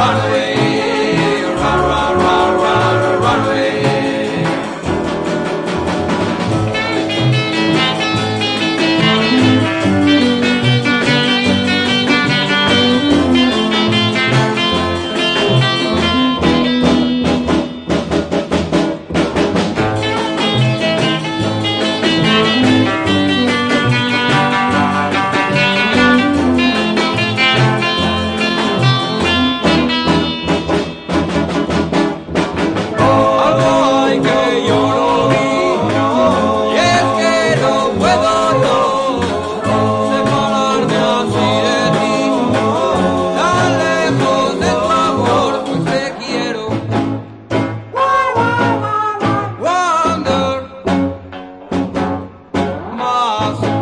Run. lost.